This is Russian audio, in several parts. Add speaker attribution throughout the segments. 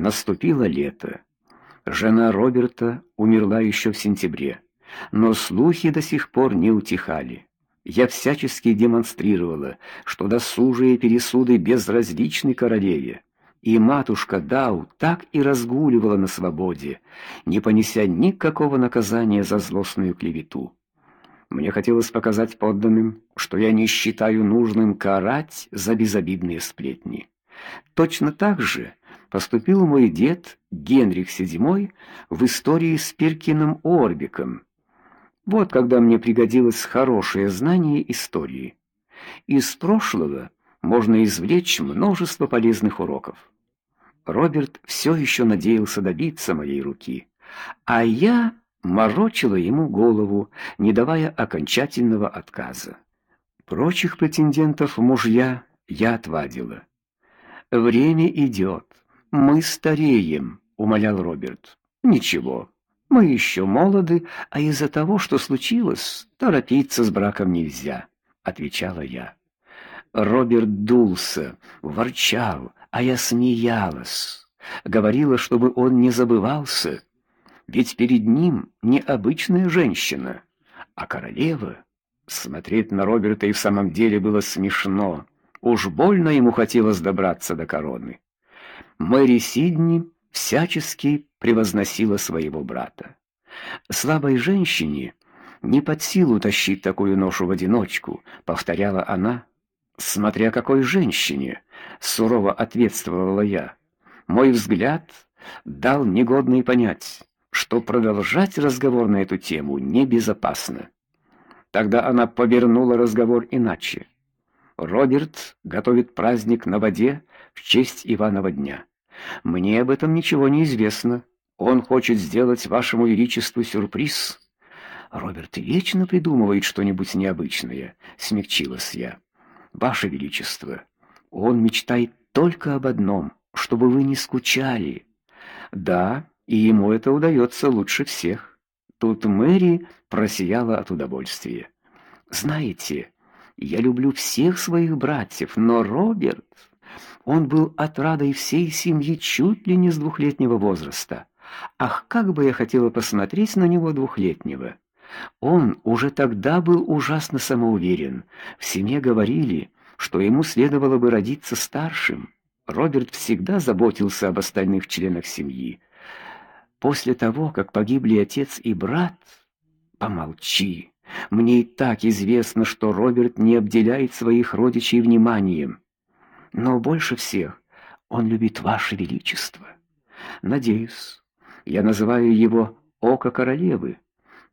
Speaker 1: Наступило лето. Жена Роберта умерла еще в сентябре, но слухи до сих пор не утихали. Я всячески демонстрировала, что досужие пересуды безразличны королеве, и матушка Дау так и разгуливала на свободе, не понеся никакого наказания за злостную клевету. Мне хотелось показать подданным, что я не считаю нужным карать за безобидные сплетни. Точно так же поступил мой дед Генрих VII в истории с Перкиным Орбиком. Вот когда мне пригодилось хорошее знание истории. Из прошлого можно извлечь множество полезных уроков. Роберт все еще надеялся добиться моей руки, а я морочила ему голову, не давая окончательного отказа. Прочих претендентов мужья я отвадила. Время идет. Мы стареем, умолял Роберт. Ничего. Мы еще молоды, а из-за того, что случилось, торопиться с браком нельзя, отвечала я. Роберт дулся, ворчал, а я смеялась, говорила, чтобы он не забывался, ведь перед ним не обычная женщина, а королева. Смотреть на Роберта и в самом деле было смешно. Уж больно ему хотелось добраться до короны. Мэри Сидни всячески превозносила своего брата. Слабой женщине не под силу тащить такую ношу в одиночку, повторяла она. Смотря какой женщине, сурово ответствовала я. Мой взгляд дал негодный понять, что продолжать разговор на эту тему небезопасно. Тогда она повернула разговор иначе. Роберт готовит праздник на воде в честь Иванова дня. Мне об этом ничего не известно. Он хочет сделать вашему величеству сюрприз. Роберт вечно придумывает что-нибудь необычное, смягчилась я. Ваше величество, он мечтает только об одном, чтобы вы не скучали. Да, и ему это удается лучше всех. Тут Мэри просияла от удовольствия. Знаете, я люблю всех своих братьев, но Роберт, он был отрадой всей семьи чуть ли не с двухлетнего возраста. Ах, как бы я хотела посмотреть на него двухлетнего. Он уже тогда был ужасно самоуверен. В семье говорили, что ему следовало бы родиться старшим. Роберт всегда заботился об остальных членах семьи. После того, как погибли отец и брат, помолчи. Мне и так известно, что Роберт не обделяет своих родичей вниманием. Но больше всех он любит ваше величество. Надеюсь, я называю его око королевы,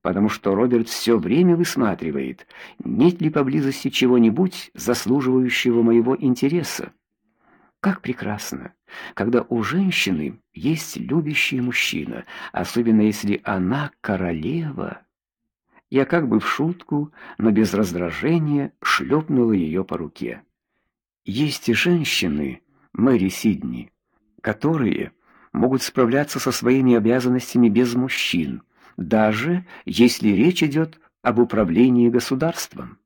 Speaker 1: потому что Роберт все время высматривает, нет ли поблизости чего-нибудь заслуживающего моего интереса. Как прекрасно, когда у женщины есть любящий мужчина, особенно если она королева. Я как бы в шутку, но без раздражения шлепнула ее по руке. Есть и женщины, Мэри Сидни, которые могут справляться со своими обязанностями без мужчин, даже если речь идет об управлении государством.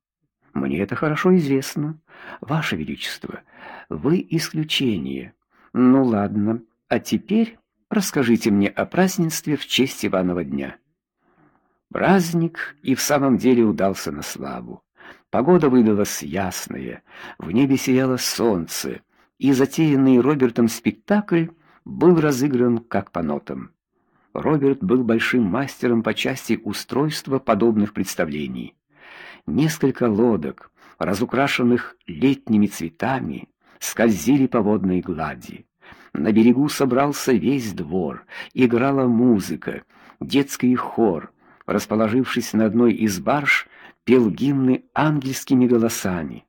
Speaker 1: Мне это хорошо известно, ваше величество. Вы исключение. Ну ладно, а теперь расскажите мне о празднестве в честь Иванова дня. Праздник и в самом деле удался на славу. Погода выдалась ясная, в небе сияло солнце, и затеянный Робертом спектакль был разыгран как по нотам. Роберт был большим мастером по части устройства подобных представлений. Несколько лодок, разукрашенных летними цветами, скользили по водной глади. На берегу собрался весь двор, играла музыка, детский хор, расположившись на одной из барж, пел гимны ангельскими голосами.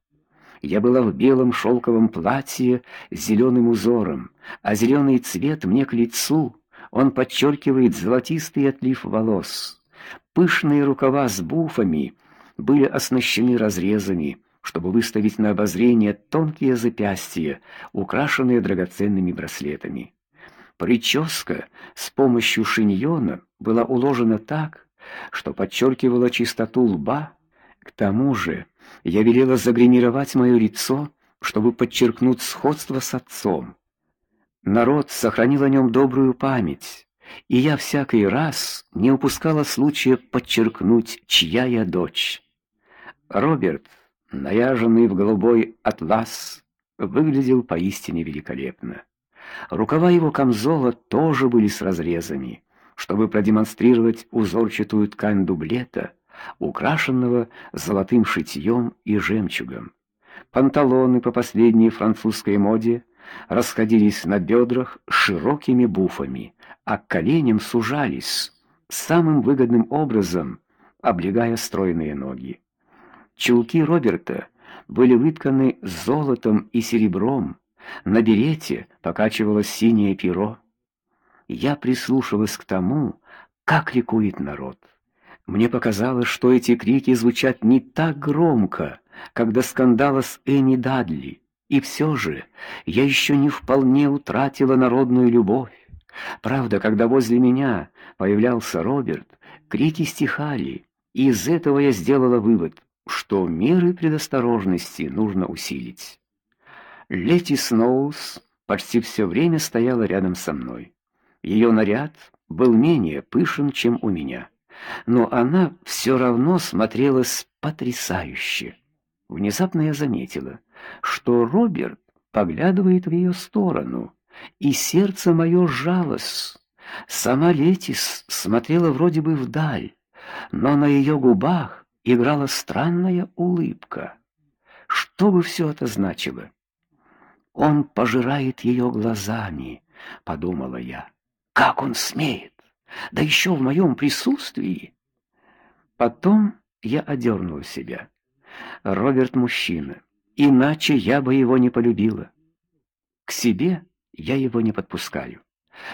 Speaker 1: Я была в белом шелковом платье с зеленым узором, а зеленый цвет мне к лицу, он подчеркивает золотистый отлив волос. Пышные рукава с буфами были оснащены разрезами, чтобы выставить на обозрение тонкие запястья, украшенные драгоценными браслетами. Прическа с помощью шиньона была уложена так, что подчеркивала чистоту лба. К тому же, я велела загримировать мое лицо, чтобы подчеркнуть сходство с отцом. Народ сохранил о нем добрую память, и я всякий раз не упускала случая подчеркнуть, чья я дочь. Роберт, наряженный в голубой атлас, выглядел поистине великолепно. Рукава его камзола тоже были с разрезами, чтобы продемонстрировать узорчатую ткань дублета, украшенного золотым шитьем и жемчугом. Панталоны по последней французской моде расходились на бедрах широкими буфами, а к коленям сужались самым выгодным образом, облегая стройные ноги. Чулки Роберта были вытканы золотом и серебром, на берете покачивалось синее перо. Я прислушивалась к тому, как ликует народ. Мне показалось, что эти крики звучат не так громко, как до скандала с Энни Дадли. И все же я еще не вполне утратила народную любовь. Правда, когда возле меня появлялся Роберт, крики стихали, и из этого я сделала вывод, что меры предосторожности нужно усилить. Лети Сноус почти все время стояла рядом со мной. Ее наряд был менее пышен, чем у меня, но она все равно смотрелась потрясающе. Внезапно я заметила, что Роберт поглядывает в ее сторону, и сердце мое сжалось. Сама Летис смотрела вроде бы вдаль, но на ее губах играла странная улыбка. Что бы все это значило? Он пожирает ее глазами, подумала я. Как он смеет? Да еще в моем присутствии. Потом я одернула себя. Роберт мужчина, иначе я бы его не полюбила. К себе я его не подпускаю.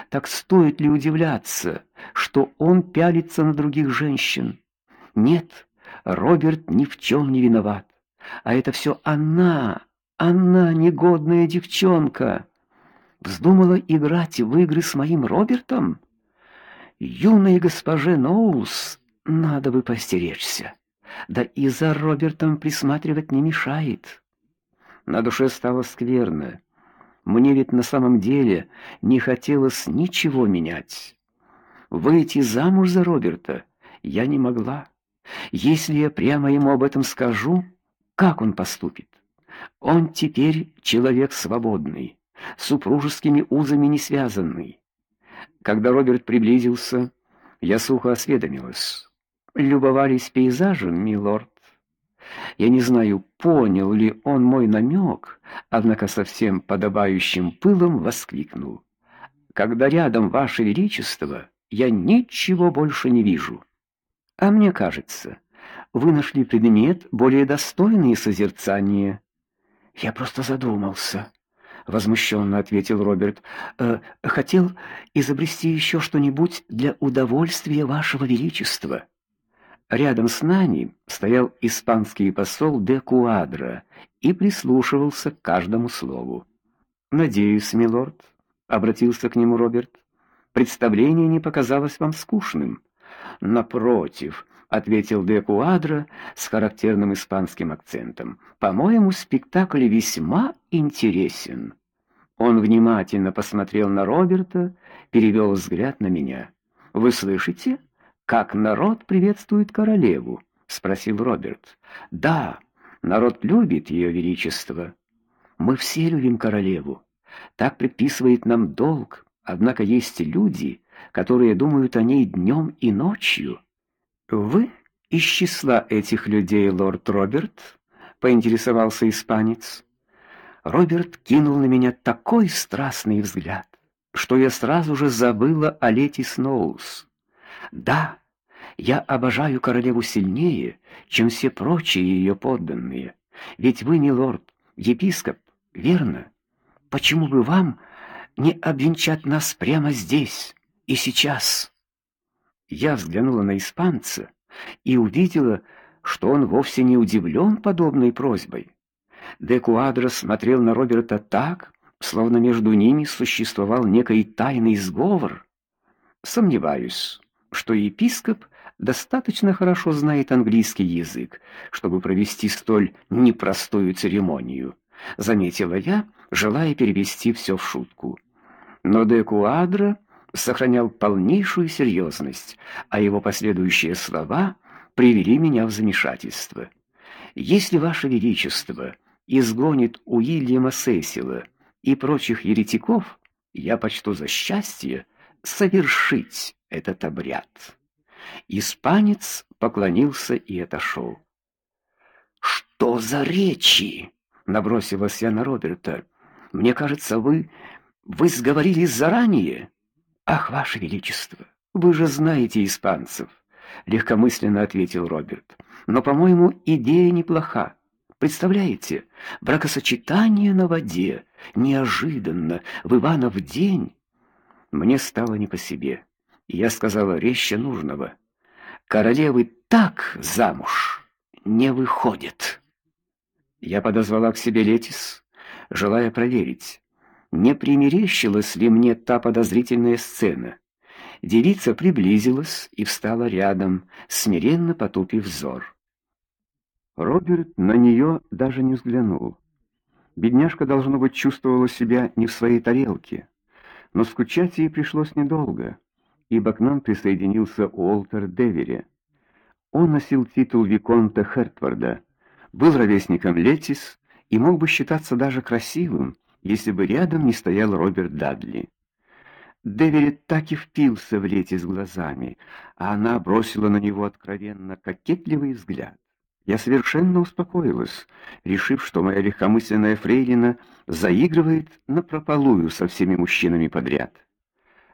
Speaker 1: Так стоит ли удивляться, что он пялится на других женщин? Нет, Роберт ни в чем не виноват. А это все она, она негодная девчонка. Вздумала играть в игры с моим Робертом? Юной госпоже Ноулс надо бы постеречься. Да и за Робертом присматривать не мешает. На душе стало скверно. Мне ведь на самом деле не хотелось ничего менять. Выйти замуж за Роберта я не могла. Если я прямо ему об этом скажу, как он поступит? Он теперь человек свободный, супружескими узами не связанный. Когда Роберт приблизился, я сухо осведомилась: "Любовались пейзажем, милорд?" Я не знаю, понял ли он мой намек, однако совсем подобающим пылом воскликнул: "Когда рядом ваше величество, я ничего больше не вижу". А мне кажется, вы нашли предмет более достойный созерцания. Я просто задумался, возмущенно ответил Роберт. Э, хотел изобрести еще что-нибудь для удовольствия вашего величества. Рядом с нами стоял испанский посол де Куадро и прислушивался к каждому слову. "Надеюсь, милорд", обратился к нему Роберт. "Представление не показалось вам скучным?" "Напротив", ответил де Куадро с характерным испанским акцентом. "По-моему, спектакль весьма интересен". Он внимательно посмотрел на Роберта, перевел взгляд на меня. "Вы слышите?" Как народ приветствует королеву? спросил Роберт. Да, народ любит ее величество. Мы все любим королеву. Так предписывает нам долг. Однако есть люди, которые думают о ней днем и ночью. Вы из числа этих людей, лорд Роберт? поинтересовался испанец. Роберт кинул на меня такой страстный взгляд, что я сразу же забыла о Лети Сноус. Да, я обожаю королеву сильнее, чем все прочие ее подданные. Ведь вы, милорд, епископ, верно? Почему бы вам не обвенчать нас прямо здесь и сейчас? Я взглянула на испанца и увидела, что он вовсе не удивлен подобной просьбой. Де Куадро смотрел на Роберта так, словно между ними существовал некий тайный сговор. Сомневаюсь, что епископ достаточно хорошо знает английский язык, чтобы провести столь непростую церемонию, заметила я, желая перевести все в шутку. Но де Куадро сохранял полнейшую серьезность, а его последующие слова привели меня в замешательство. Если ваше величество изгонит Уильяма Сесила и прочих еретиков, я почту за счастье совершить этот обряд. Испанец поклонился и отошел. Что за речи? набросилась я на Роберта. Мне кажется, вы вы сговорились заранее. Ах, ваше величество, вы же знаете испанцев, легкомысленно ответил Роберт. Но, по-моему, идея неплоха. Представляете, бракосочетание на воде, неожиданно, в Иванов день. Мне стало не по себе. И я сказала резче нужного: "Королевы так замуж не выходят". Я подозвала к себе Летис, желая проверить, не примерещилась ли мне та подозрительная сцена. Девица приблизилась и встала рядом, смиренно потупив взор. Роберт на нее даже не взглянул. Бедняжка должно быть чувствовала себя не в своей тарелке, но скучать ей пришлось недолго, ибо к нам присоединился Уолтер Девери. Он носил титул виконта Хертфорда, был ровесником Летис и мог бы считаться даже красивым, если бы рядом не стоял Роберт Дадли. Девери так и впился в Летис глазами, а она бросила на него откровенно кокетливый взгляд. Я совершенно успокоилась, решив, что моя легкомысленная фрейлина заигрывает на прополую со всеми мужчинами подряд.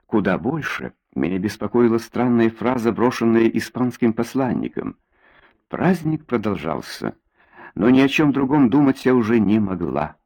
Speaker 1: Куда больше меня беспокоила странная фраза, брошенная испанским посланником. Праздник продолжался, но ни о чем другом думать я уже не могла.